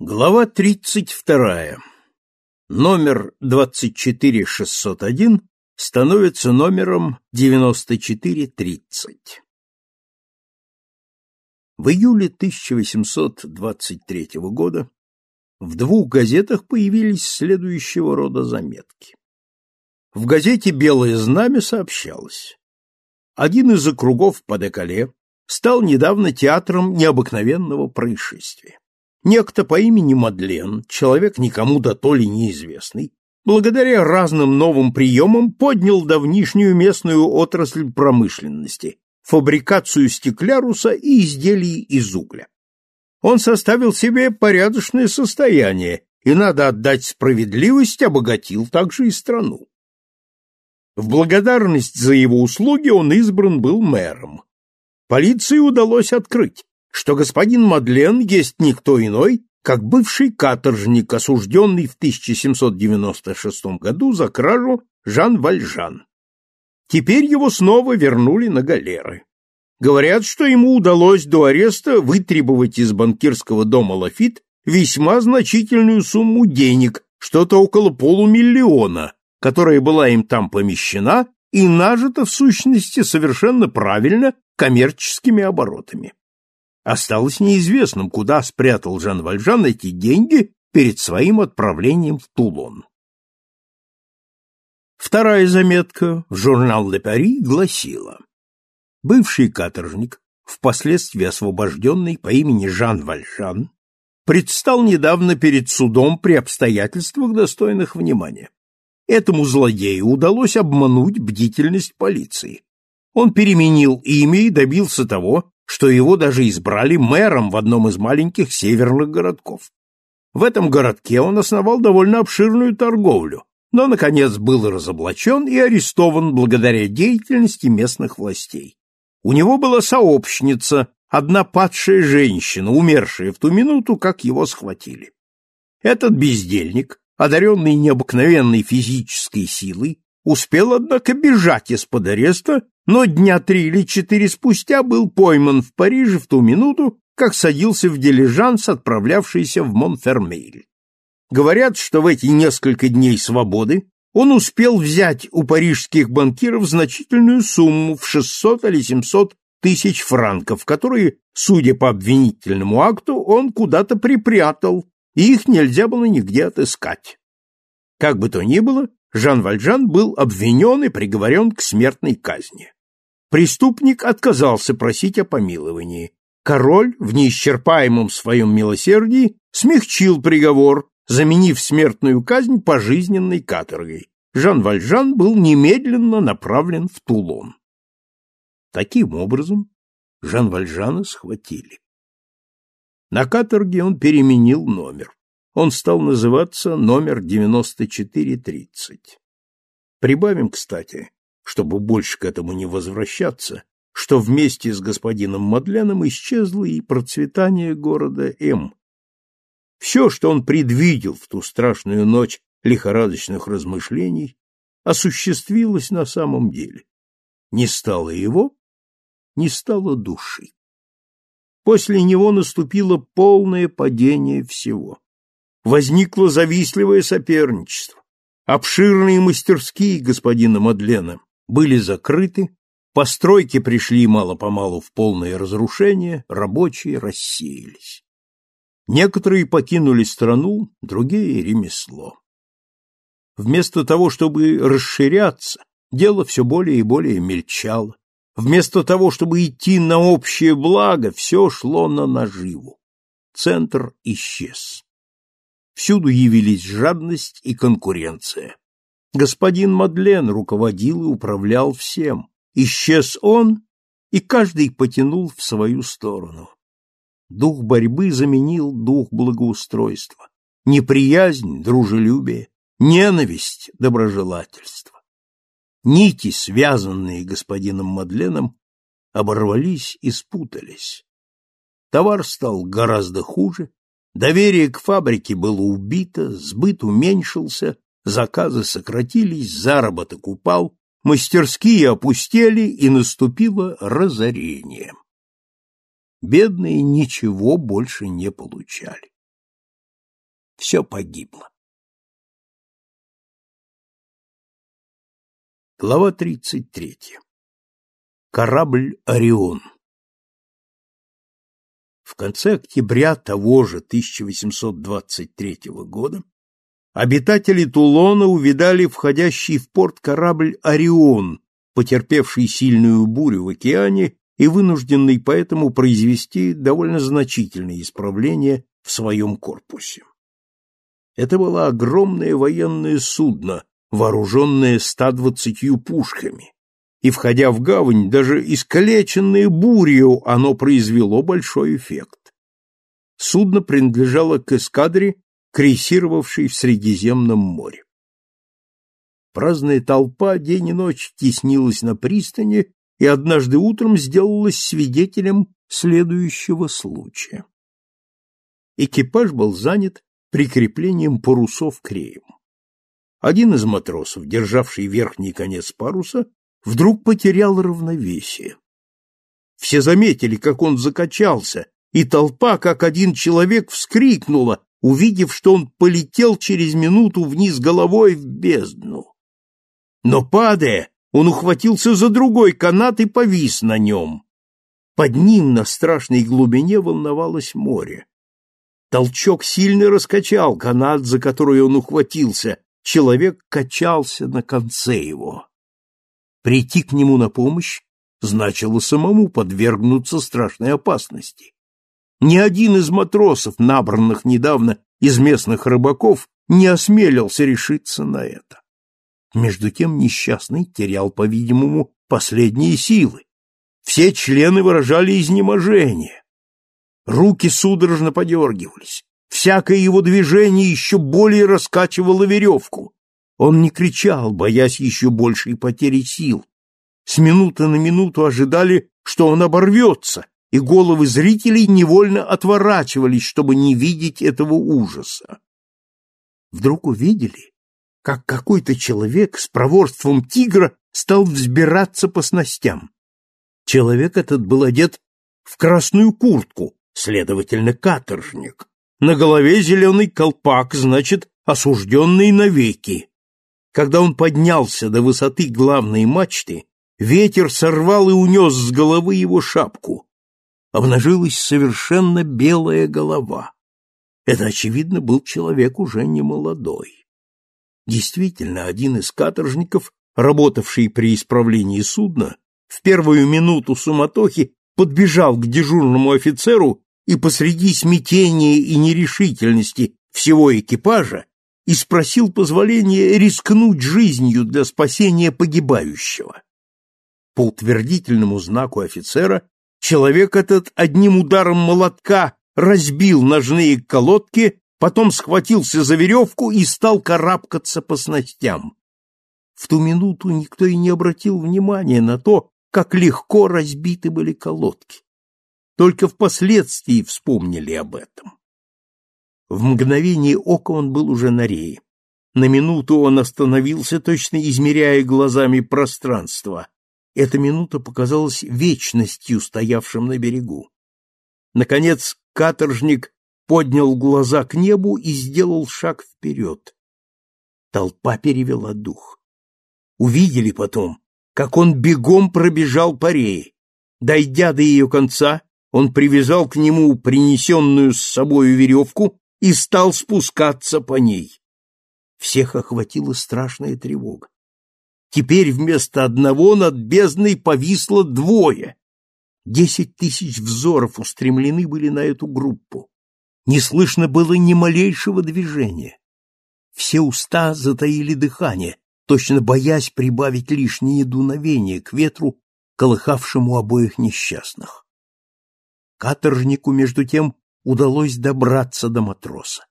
Глава 32. Номер 24601 становится номером 9430. В июле 1823 года в двух газетах появились следующего рода заметки. В газете «Белое знамя» сообщалось. Один из округов Падекале стал недавно театром необыкновенного происшествия. Некто по имени Мадлен, человек никому до то ли неизвестный, благодаря разным новым приемам поднял давнишнюю местную отрасль промышленности, фабрикацию стекляруса и изделий из угля. Он составил себе порядочное состояние и, надо отдать справедливость, обогатил также и страну. В благодарность за его услуги он избран был мэром. Полиции удалось открыть, что господин Мадлен есть никто иной, как бывший каторжник, осужденный в 1796 году за кражу Жан Вальжан. Теперь его снова вернули на галеры. Говорят, что ему удалось до ареста вытребовать из банкирского дома Лафит весьма значительную сумму денег, что-то около полумиллиона, которая была им там помещена и нажита в сущности совершенно правильно коммерческими оборотами. Осталось неизвестным, куда спрятал Жан Вальжан эти деньги перед своим отправлением в Тулон. Вторая заметка в журнал «Ле Пари» гласила «Бывший каторжник, впоследствии освобожденный по имени Жан Вальжан, предстал недавно перед судом при обстоятельствах, достойных внимания. Этому злодею удалось обмануть бдительность полиции. Он переменил имя и добился того, что его даже избрали мэром в одном из маленьких северных городков. В этом городке он основал довольно обширную торговлю, но, наконец, был разоблачен и арестован благодаря деятельности местных властей. У него была сообщница, одна падшая женщина, умершая в ту минуту, как его схватили. Этот бездельник, одаренный необыкновенной физической силой, успел, однако, бежать из-под ареста но дня три или четыре спустя был пойман в Париже в ту минуту, как садился в дилижанс, отправлявшийся в Монфермейль. Говорят, что в эти несколько дней свободы он успел взять у парижских банкиров значительную сумму в 600 или 700 тысяч франков, которые, судя по обвинительному акту, он куда-то припрятал, и их нельзя было нигде отыскать. Как бы то ни было, Жан Вальжан был обвинен и приговорен к смертной казни. Преступник отказался просить о помиловании. Король в неисчерпаемом своем милосердии смягчил приговор, заменив смертную казнь пожизненной каторгой. Жан Вальжан был немедленно направлен в Тулон. Таким образом, Жан Вальжана схватили. На каторге он переменил номер. Он стал называться номер 9430. Прибавим, кстати, чтобы больше к этому не возвращаться, что вместе с господином Мадленом исчезло и процветание города М. Все, что он предвидел в ту страшную ночь лихорадочных размышлений, осуществилось на самом деле. Не стало его, не стало души. После него наступило полное падение всего. Возникло завистливое соперничество. Обширные мастерские господина Мадлена были закрыты, постройки пришли мало-помалу в полное разрушение, рабочие рассеялись. Некоторые покинули страну, другие — ремесло. Вместо того, чтобы расширяться, дело все более и более мельчало. Вместо того, чтобы идти на общее благо, все шло на наживу. Центр исчез. Всюду явились жадность и конкуренция. Господин Мадлен руководил и управлял всем. Исчез он, и каждый потянул в свою сторону. Дух борьбы заменил дух благоустройства. Неприязнь — дружелюбие, ненависть — доброжелательство. Нити, связанные господином Мадленом, оборвались и спутались. Товар стал гораздо хуже, доверие к фабрике было убито, сбыт уменьшился, заказы сократились, заработок упал, мастерские опустели, и наступило разорение. Бедные ничего больше не получали. все погибло. Глава 33. Корабль «Орион». В конце октября того же 1823 года обитатели Тулона увидали входящий в порт корабль «Орион», потерпевший сильную бурю в океане и вынужденный поэтому произвести довольно значительные исправления в своем корпусе. Это было огромное военное судно, вооруженное 120 пушками, и, входя в гавань, даже искалеченное бурью оно произвело большой эффект. Судно принадлежало к эскадре, крейсировавшей в Средиземном море. Праздная толпа день и ночь теснилась на пристани и однажды утром сделалась свидетелем следующего случая. Экипаж был занят прикреплением парусов к реям. Один из матросов, державший верхний конец паруса, вдруг потерял равновесие. Все заметили, как он закачался, и толпа, как один человек, вскрикнула, увидев, что он полетел через минуту вниз головой в бездну. Но, падая, он ухватился за другой канат и повис на нем. Под ним на страшной глубине волновалось море. Толчок сильно раскачал канат, за который он ухватился. Человек качался на конце его. Прийти к нему на помощь значило самому подвергнуться страшной опасности. Ни один из матросов, набранных недавно из местных рыбаков, не осмелился решиться на это. Между тем несчастный терял, по-видимому, последние силы. Все члены выражали изнеможение. Руки судорожно подергивались. Всякое его движение еще более раскачивало веревку. Он не кричал, боясь еще большей потери сил. С минуты на минуту ожидали, что он оборвется, и головы зрителей невольно отворачивались, чтобы не видеть этого ужаса. Вдруг увидели, как какой-то человек с проворством тигра стал взбираться по снастям. Человек этот был одет в красную куртку, следовательно, каторжник. На голове зеленый колпак, значит, осужденный навеки. Когда он поднялся до высоты главной мачты, ветер сорвал и унес с головы его шапку. Обнажилась совершенно белая голова. Это, очевидно, был человек уже не молодой. Действительно, один из каторжников, работавший при исправлении судна, в первую минуту суматохи подбежал к дежурному офицеру и посреди смятения и нерешительности всего экипажа и спросил позволения рискнуть жизнью для спасения погибающего. По утвердительному знаку офицера человек этот одним ударом молотка разбил ножные колодки, потом схватился за веревку и стал карабкаться по снастям. В ту минуту никто и не обратил внимания на то, как легко разбиты были колодки. Только впоследствии вспомнили об этом. В мгновение ока он был уже на рее. На минуту он остановился, точно измеряя глазами пространство. Эта минута показалась вечностью стоявшим на берегу. Наконец каторжник поднял глаза к небу и сделал шаг вперед. Толпа перевела дух. Увидели потом, как он бегом пробежал по рее. Дойдя до ее конца, он привязал к нему принесенную с собою веревку и стал спускаться по ней. Всех охватила страшная тревога. Теперь вместо одного над бездной повисло двое. Десять тысяч взоров устремлены были на эту группу. Не слышно было ни малейшего движения. Все уста затаили дыхание, точно боясь прибавить лишнее дуновение к ветру, колыхавшему обоих несчастных. Каторжнику, между тем, удалось добраться до матроса.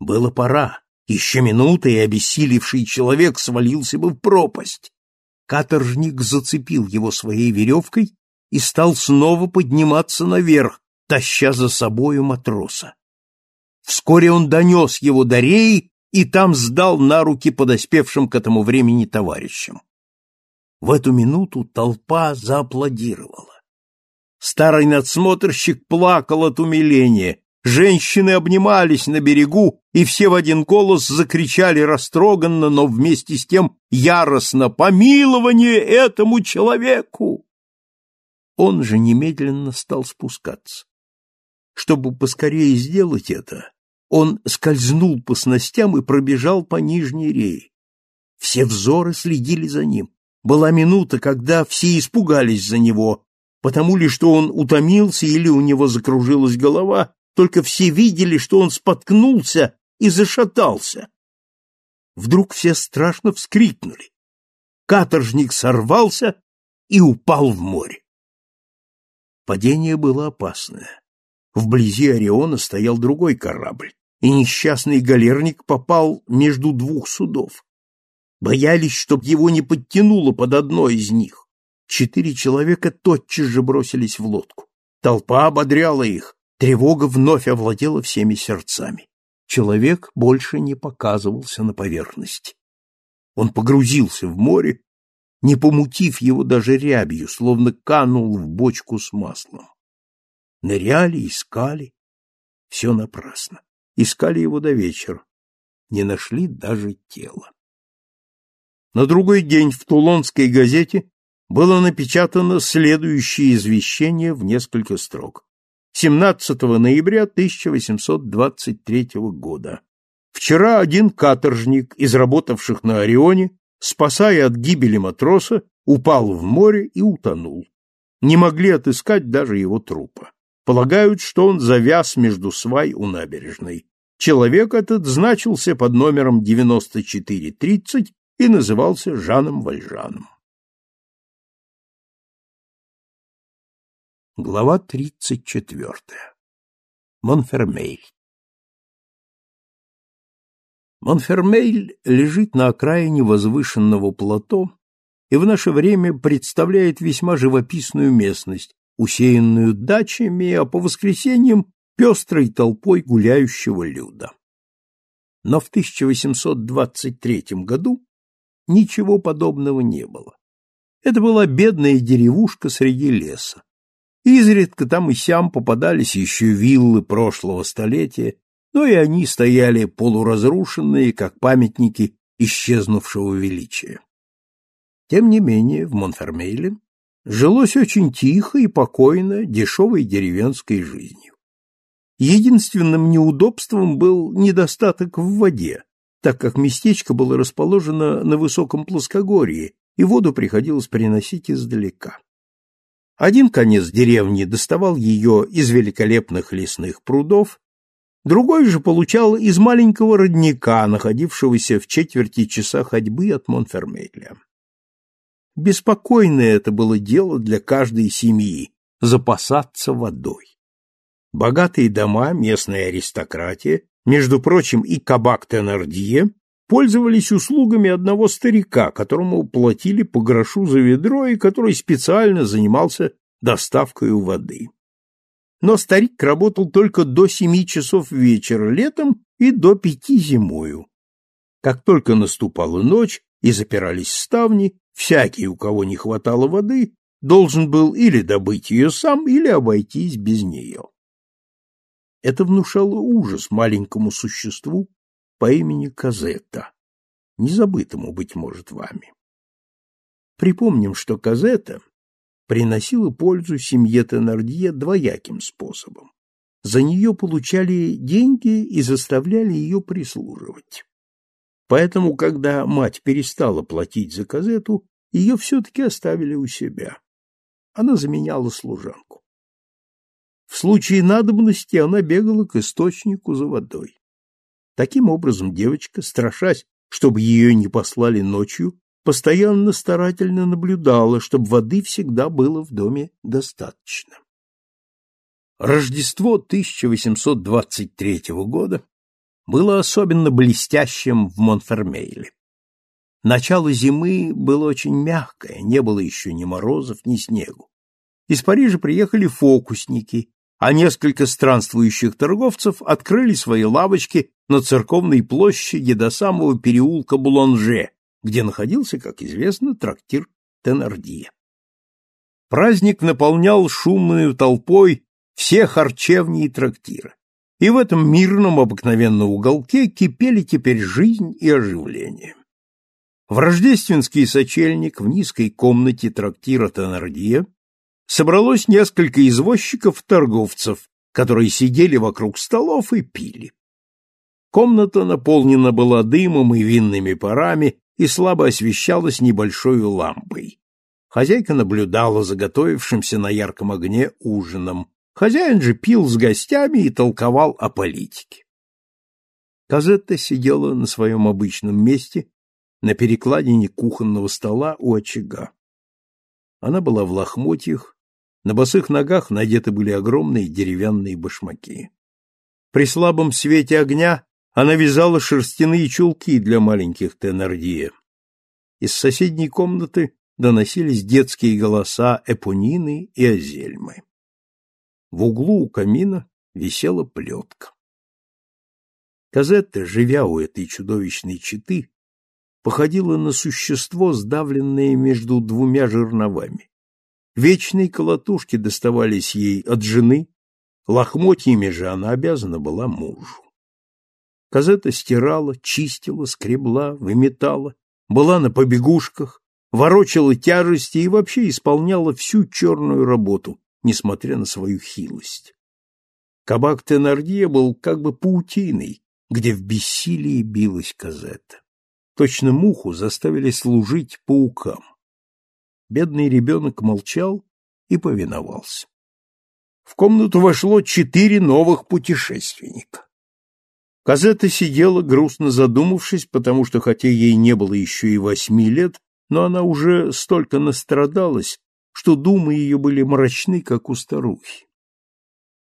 Было пора, еще минута, и обессилевший человек свалился бы в пропасть. Каторжник зацепил его своей веревкой и стал снова подниматься наверх, таща за собою матроса. Вскоре он донес его до реи и там сдал на руки подоспевшим к этому времени товарищам. В эту минуту толпа зааплодировала. Старый надсмотрщик плакал от умиления, Женщины обнимались на берегу, и все в один голос закричали растроганно, но вместе с тем яростно «Помилование этому человеку!» Он же немедленно стал спускаться. Чтобы поскорее сделать это, он скользнул по снастям и пробежал по нижней рее. Все взоры следили за ним. Была минута, когда все испугались за него, потому ли что он утомился или у него закружилась голова, только все видели, что он споткнулся и зашатался. Вдруг все страшно вскрикнули. Каторжник сорвался и упал в море. Падение было опасное. Вблизи Ориона стоял другой корабль, и несчастный галерник попал между двух судов. Боялись, чтоб его не подтянуло под одно из них. Четыре человека тотчас же бросились в лодку. Толпа ободряла их, Тревога вновь овладела всеми сердцами. Человек больше не показывался на поверхности. Он погрузился в море, не помутив его даже рябью, словно канул в бочку с маслом. Ныряли, искали. Все напрасно. Искали его до вечера. Не нашли даже тела. На другой день в Тулонской газете было напечатано следующее извещение в несколько строк. 17 ноября 1823 года. Вчера один каторжник из работавших на Орионе, спасая от гибели матроса, упал в море и утонул. Не могли отыскать даже его трупа. Полагают, что он завяз между свай у набережной. Человек этот значился под номером 9430 и назывался Жаном Вальжаном. Глава 34. Монфермейль. Монфермейль лежит на окраине возвышенного плато и в наше время представляет весьма живописную местность, усеянную дачами, а по воскресеньям пестрой толпой гуляющего люда. Но в 1823 году ничего подобного не было. Это была бедная деревушка среди леса Изредка там и сям попадались еще виллы прошлого столетия, но и они стояли полуразрушенные, как памятники исчезнувшего величия. Тем не менее, в Монфермейле жилось очень тихо и покойно дешевой деревенской жизнью. Единственным неудобством был недостаток в воде, так как местечко было расположено на высоком плоскогорье, и воду приходилось приносить издалека. Один конец деревни доставал ее из великолепных лесных прудов, другой же получал из маленького родника, находившегося в четверти часа ходьбы от Монфермейля. Беспокойное это было дело для каждой семьи — запасаться водой. Богатые дома, местная аристократия, между прочим, и кабак Тенардье, пользовались услугами одного старика, которому платили по грошу за ведро и который специально занимался доставкой воды. Но старик работал только до семи часов вечера летом и до пяти зимою. Как только наступала ночь и запирались ставни, всякий, у кого не хватало воды, должен был или добыть ее сам, или обойтись без нее. Это внушало ужас маленькому существу, по имени Казетта, незабытому, быть может, вами. Припомним, что Казетта приносила пользу семье Теннердье двояким способом. За нее получали деньги и заставляли ее прислуживать. Поэтому, когда мать перестала платить за Казету, ее все-таки оставили у себя. Она заменяла служанку. В случае надобности она бегала к источнику за водой. Таким образом, девочка, страшась, чтобы ее не послали ночью, постоянно старательно наблюдала, чтобы воды всегда было в доме достаточно. Рождество 1823 года было особенно блестящим в Монфермейле. Начало зимы было очень мягкое, не было еще ни морозов, ни снегу. Из Парижа приехали фокусники, а несколько странствующих торговцев открыли свои лавочки на церковной площади до самого переулка Буланже, где находился, как известно, трактир Тенардье. Праздник наполнял шумную толпой все харчевни и трактиры. и в этом мирном обыкновенном уголке кипели теперь жизнь и оживление. В рождественский сочельник в низкой комнате трактира Теннердье собралось несколько извозчиков-торговцев, которые сидели вокруг столов и пили. Комната наполнена была дымом и винными парами и слабо освещалась небольшой лампой. Хозяйка наблюдала за готовившимся на ярком огне ужином. Хозяин же пил с гостями и толковал о политике. Казетта сидела на своем обычном месте на перекладине кухонного стола у очага. Она была в лохмотьях, на босых ногах надеты были огромные деревянные башмаки. При слабом свете огня она вязала шерстяные чулки для маленьких Тенардия. Из соседней комнаты доносились детские голоса Эпонины и Азельмы. В углу у камина висела плетка. Казетта, живя у этой чудовищной четы, походила на существо, сдавленное между двумя жерновами. Вечные колотушки доставались ей от жены, лохмотьями же она обязана была мужу. Казета стирала, чистила, скребла, выметала, была на побегушках, ворочала тяжести и вообще исполняла всю черную работу, несмотря на свою хилость. Кабак Тенардье был как бы паутиной, где в бессилии билась Казета. Точно муху заставили служить паукам. Бедный ребенок молчал и повиновался. В комнату вошло четыре новых путешественника. Казета сидела, грустно задумавшись, потому что, хотя ей не было еще и восьми лет, но она уже столько настрадалась, что думы ее были мрачны, как у старухи.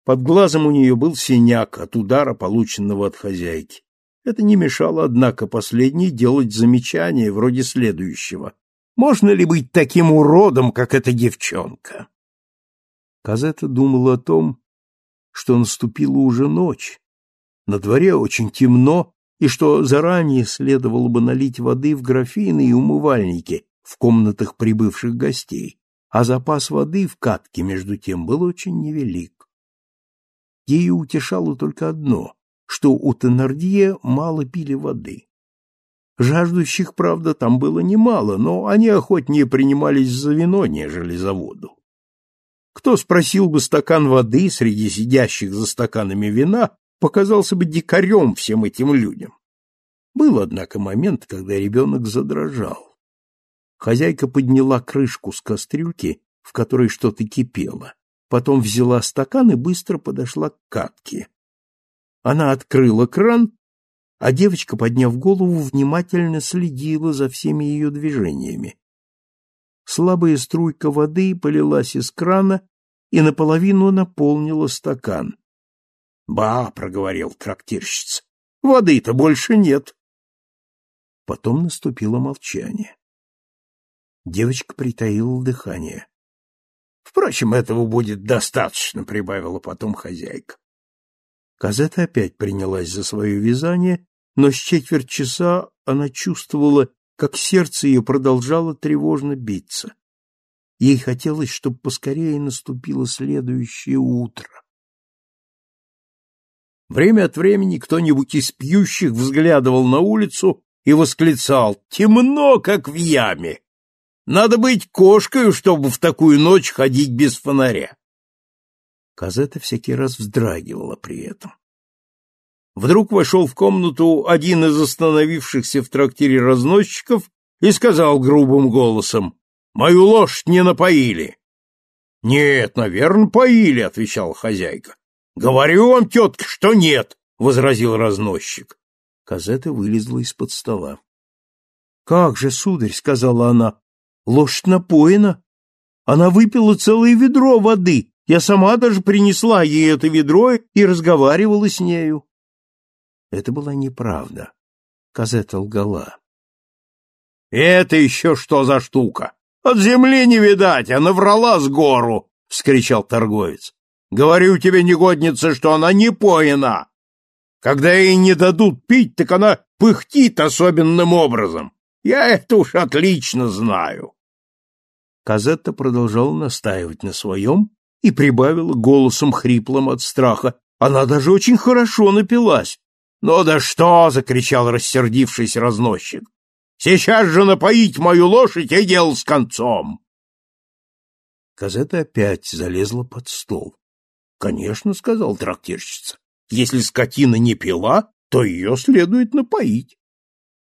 Под глазом у нее был синяк от удара, полученного от хозяйки. Это не мешало, однако, последней делать замечания вроде следующего. «Можно ли быть таким уродом, как эта девчонка?» Казета думала о том, что наступила уже ночь, на дворе очень темно, и что заранее следовало бы налить воды в графины и умывальники в комнатах прибывших гостей, а запас воды в катке, между тем, был очень невелик. Ее утешало только одно, что у Теннердье мало пили воды. Жаждущих, правда, там было немало, но они охотнее принимались за вино, нежели за воду. Кто спросил бы стакан воды среди сидящих за стаканами вина, показался бы дикарем всем этим людям. Был, однако, момент, когда ребенок задрожал. Хозяйка подняла крышку с кастрюльки, в которой что-то кипело, потом взяла стакан и быстро подошла к катке. Она открыла кран, а девочка, подняв голову, внимательно следила за всеми ее движениями. Слабая струйка воды полилась из крана и наполовину наполнила стакан. Ба, проговорил трактирщица. Воды-то больше нет. Потом наступило молчание. Девочка притаила дыхание. Впрочем, этого будет достаточно, прибавила потом хозяйка. Казета опять принялась за свое вязание, но с четверть часа она чувствовала, как сердце ее продолжало тревожно биться. Ей хотелось, чтобы поскорее наступило следующее утро. Время от времени кто-нибудь из пьющих взглядывал на улицу и восклицал «Темно, как в яме! Надо быть кошкой, чтобы в такую ночь ходить без фонаря!» Казета всякий раз вздрагивала при этом. Вдруг вошел в комнату один из остановившихся в трактире разносчиков и сказал грубым голосом «Мою лошадь не напоили!» «Нет, наверное, поили», — отвечала хозяйка. Говорю вам, тетка, что нет, возразил разносчик. Казета вылезла из-под стола. Как же, сударь, сказала она, лошадь напоена. Она выпила целое ведро воды. Я сама даже принесла ей это ведро и разговаривала с нею. Это была неправда. Казета лгала. «Это еще что за штука? От земли не видать, а наврала с гору!» — вскричал торговец. Говорю тебе, негодница, что она не поена. Когда ей не дадут пить, так она пыхтит особенным образом. Я это уж отлично знаю. Казетта продолжала настаивать на своем и прибавила голосом хриплым от страха. Она даже очень хорошо напилась. «Ну да что!» — закричал рассердившийся разносчик. «Сейчас же напоить мою лошадь и дело с концом!» Казета опять залезла под стол. «Конечно», — сказал трактирщица, — «если скотина не пила, то ее следует напоить».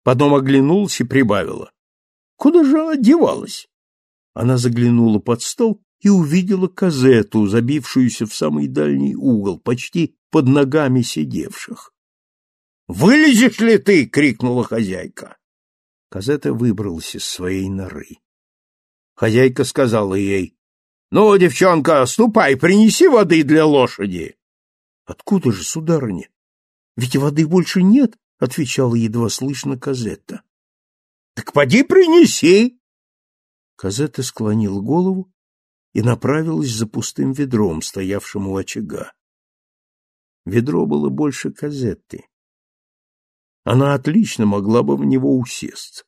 Потом оглянулась и прибавила. «Куда же она девалась?» Она заглянула под стол и увидела Казету, забившуюся в самый дальний угол, почти под ногами сидевших. «Вылезешь ли ты?» — крикнула хозяйка. Казета выбралась из своей норы. Хозяйка сказала ей, «Ну, девчонка, ступай, принеси воды для лошади». «Откуда же, сударыня? Ведь воды больше нет», — отвечала едва слышно Казетта. «Так поди принеси!» Казетта склонила голову и направилась за пустым ведром, стоявшим у очага. Ведро было больше Казетты. Она отлично могла бы в него усесться.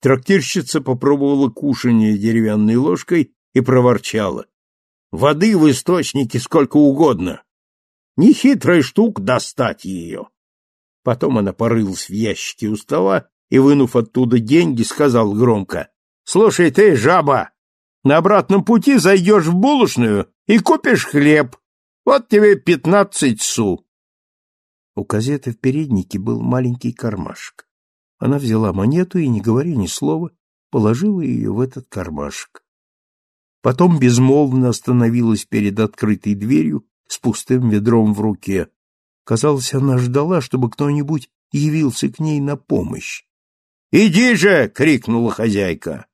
Трактирщица попробовала кушанье деревянной ложкой и проворчала. Воды в источнике сколько угодно. Нехитрая штука достать ее. Потом она порылась в ящике у стола и, вынув оттуда деньги, сказал громко. — Слушай ты, жаба, на обратном пути зайдешь в булочную и купишь хлеб. Вот тебе пятнадцать су. У Казеты в переднике был маленький кармашек. Она взяла монету и, не говоря ни слова, положила ее в этот кармашек. Потом безмолвно остановилась перед открытой дверью с пустым ведром в руке. Казалось, она ждала, чтобы кто-нибудь явился к ней на помощь. «Иди же!» — крикнула хозяйка.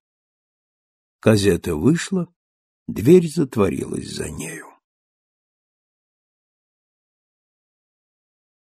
Казета вышла, дверь затворилась за нею.